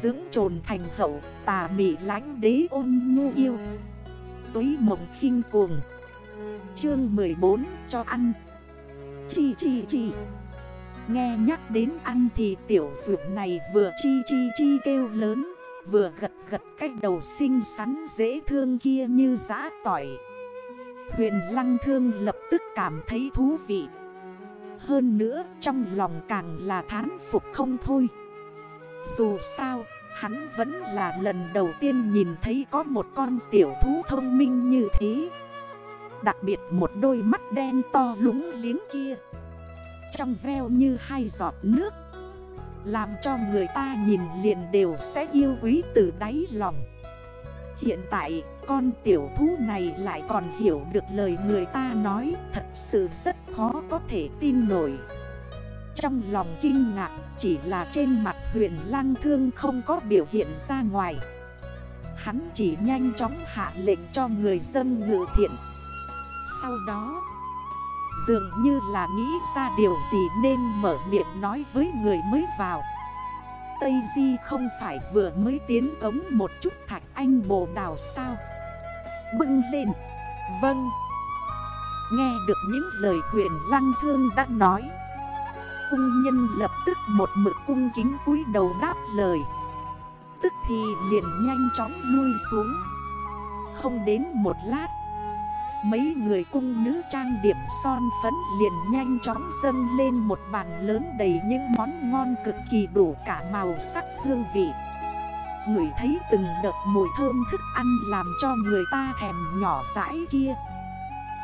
Dưỡng trồn thành hậu, tà mị lánh đế ôn nhu yêu. Túy mộng khinh cuồng. Chương 14 cho ăn. Chi chi chi. Nghe nhắc đến ăn thì tiểu dược này vừa chi chi chi kêu lớn, Vừa gật gật cách đầu xinh xắn dễ thương kia như giã tỏi. Huyền lăng thương lập tức cảm thấy thú vị. Hơn nữa, trong lòng càng là thán phục không thôi. Dù sao, hắn vẫn là lần đầu tiên nhìn thấy có một con tiểu thú thông minh như thế. Đặc biệt một đôi mắt đen to lúng liếng kia. Trong veo như hai giọt nước. Làm cho người ta nhìn liền đều sẽ yêu quý từ đáy lòng. Hiện tại, con tiểu thú này lại còn hiểu được lời người ta nói Thật sự rất khó có thể tin nổi. Trong lòng kinh ngạc chỉ là trên mặt huyền lang thương không có biểu hiện ra ngoài. Hắn chỉ nhanh chóng hạ lệnh cho người dân ngự thiện. Sau đó, Dường như là nghĩ ra điều gì nên mở miệng nói với người mới vào. Tây Di không phải vừa mới tiến cống một chút thạch anh bồ đào sao? Bưng lên. Vâng. Nghe được những lời huyền lăng thương đã nói Cung nhân lập tức một mực cung kính cúi đầu đáp lời. Tức thì liền nhanh chóng lui xuống. Không đến một lát, Mấy người cung nữ trang điểm son phấn liền nhanh chóng dâng lên một bàn lớn đầy những món ngon cực kỳ đủ cả màu sắc hương vị. Người thấy từng đợt mùi thơm thức ăn làm cho người ta thèm nhỏ dãi kia.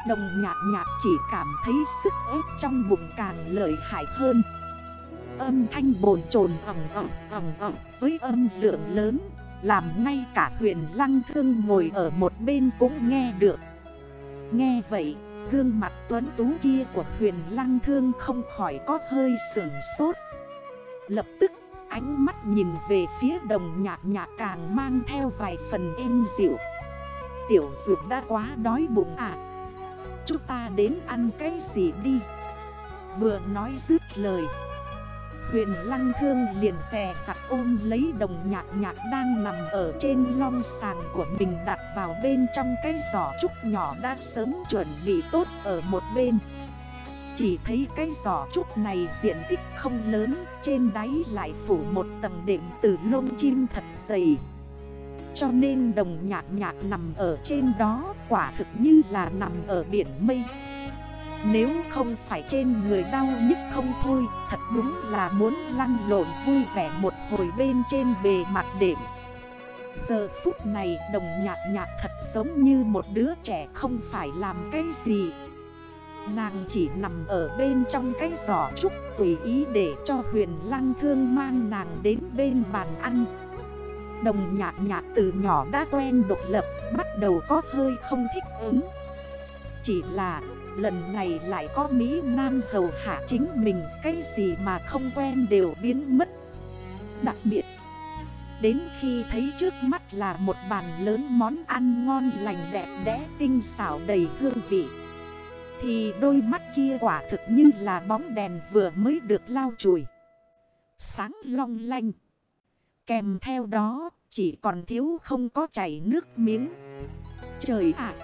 Đồng nhạc nhạc chỉ cảm thấy sức ép trong bụng càng lợi hại hơn. Âm thanh bồn chồn ẩm ẩm ẩm ẩm với âm lượng lớn Làm ngay cả huyền lăng thương ngồi ở một bên cũng nghe được. Nghe vậy, gương mặt tuấn tú kia của huyền lăng thương không khỏi có hơi sưởng sốt. Lập tức ánh mắt nhìn về phía đồng nhạc nhạc càng mang theo vài phần êm dịu. Tiểu dược đã quá đói bụng à Chúng ta đến ăn cái gì đi Vừa nói dứt lời Huyền lăng thương liền xè sặc ôm lấy đồng nhạc nhạc đang nằm ở trên long sàng của mình đặt vào bên trong cái giỏ trúc nhỏ đã sớm chuẩn bị tốt ở một bên. Chỉ thấy cái giỏ trúc này diện tích không lớn, trên đáy lại phủ một tầng đệm từ lông chim thật dày. Cho nên đồng nhạc nhạc nằm ở trên đó, quả thực như là nằm ở biển mây. Nếu không phải trên người đau nhức không thôi, Thật đúng là muốn lăn lộn vui vẻ một hồi bên trên bề mặt đệm. Giờ phút này đồng nhạc nhạc thật giống như một đứa trẻ không phải làm cái gì. Nàng chỉ nằm ở bên trong cái giỏ trúc tùy ý để cho huyền lăng thương mang nàng đến bên bàn ăn. Đồng nhạc nhạc từ nhỏ đã quen độc lập, Bắt đầu có hơi không thích ứng. Chỉ là Lần này lại có Mỹ Nam hầu hạ chính mình, Cái gì mà không quen đều biến mất. Đặc biệt, Đến khi thấy trước mắt là một bàn lớn món ăn ngon lành đẹp đẽ tinh xảo đầy hương vị, Thì đôi mắt kia quả thực như là bóng đèn vừa mới được lau chùi. Sáng long lanh Kèm theo đó, chỉ còn thiếu không có chảy nước miếng. Trời ạ!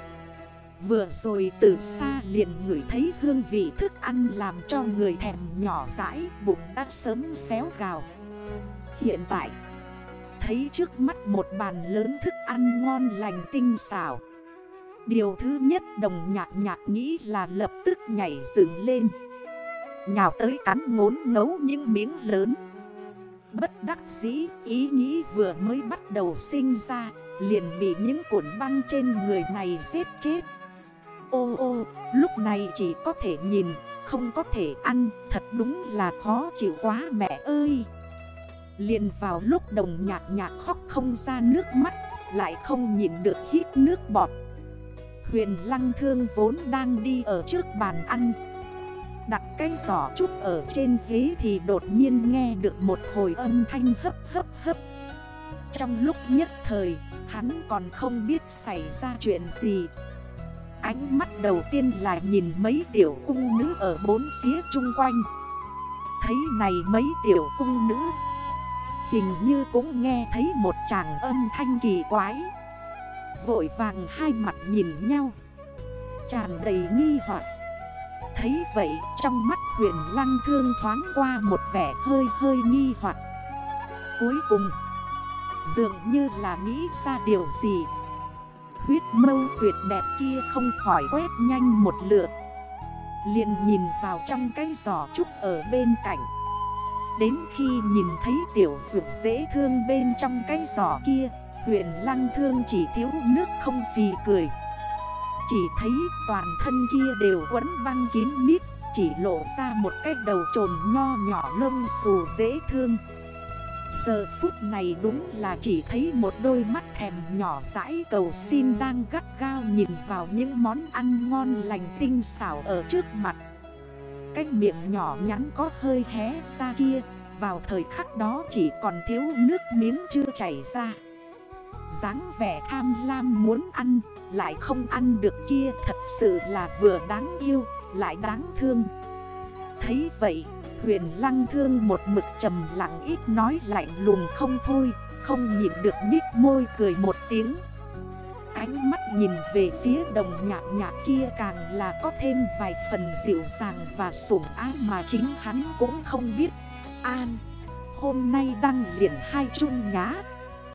Vừa rồi từ xa liền ngửi thấy hương vị thức ăn làm cho người thèm nhỏ rãi bụng đã sớm xéo gào. Hiện tại, Thấy trước mắt một bàn lớn thức ăn ngon lành tinh xảo. Điều thứ nhất đồng nhạc nhạc nghĩ là lập tức nhảy dựng lên. Nhào tới cắn ngốn ngấu những miếng lớn. Bất đắc dĩ ý nghĩ vừa mới bắt đầu sinh ra Liền bị những cuộn băng trên người này giết chết Ô ô, lúc này chỉ có thể nhìn, không có thể ăn, thật đúng là khó chịu quá mẹ ơi. liền vào lúc đồng nhạc nhạc khóc không ra nước mắt, lại không nhìn được hít nước bọt. Huyền lăng thương vốn đang đi ở trước bàn ăn. Đặt cái giỏ chút ở trên ghế thì đột nhiên nghe được một hồi âm thanh hấp hấp hấp. Trong lúc nhất thời, hắn còn không biết xảy ra chuyện gì. Ánh mắt đầu tiên là nhìn mấy tiểu cung nữ ở bốn phía chung quanh Thấy này mấy tiểu cung nữ Hình như cũng nghe thấy một chàng âm thanh kỳ quái Vội vàng hai mặt nhìn nhau Tràn đầy nghi hoặc Thấy vậy, trong mắt huyền lăng thương thoáng qua một vẻ hơi hơi nghi hoặc. Cuối cùng, Dường như là nghĩ ra điều gì. Huyết mâu tuyệt đẹp kia không khỏi quét nhanh một lượt. Liền nhìn vào trong cái giỏ trúc ở bên cạnh. Đến khi nhìn thấy tiểu dược dễ thương bên trong cái giỏ kia Huyện lăng thương chỉ thiếu nước không phì cười. Chỉ thấy toàn thân kia đều quấn băng kín mít, Chỉ lộ ra một cái đầu trồn nho nhỏ lông xù dễ thương. Giờ phút này đúng là chỉ thấy một đôi mắt thèm nhỏ rãi cầu xin đang gắt gao nhìn vào những món ăn ngon lành tinh xảo ở trước mặt. Cái miệng nhỏ nhắn có hơi hé ra kia, Vào thời khắc đó chỉ còn thiếu nước miếng chưa chảy ra. dáng vẻ tham lam muốn ăn lại không ăn được kia thật sự là vừa đáng yêu lại đáng thương. Thấy vậy Huyền lăng thương một mực trầm lặng ít nói lạnh lùng không thôi Không nhịn được nhích môi cười một tiếng. Ánh mắt nhìn về phía đồng nhạc nhạc kia càng là có thêm vài phần dịu dàng và sủng ái mà chính hắn cũng không biết. An, hôm nay đăng liền hai chung nhá.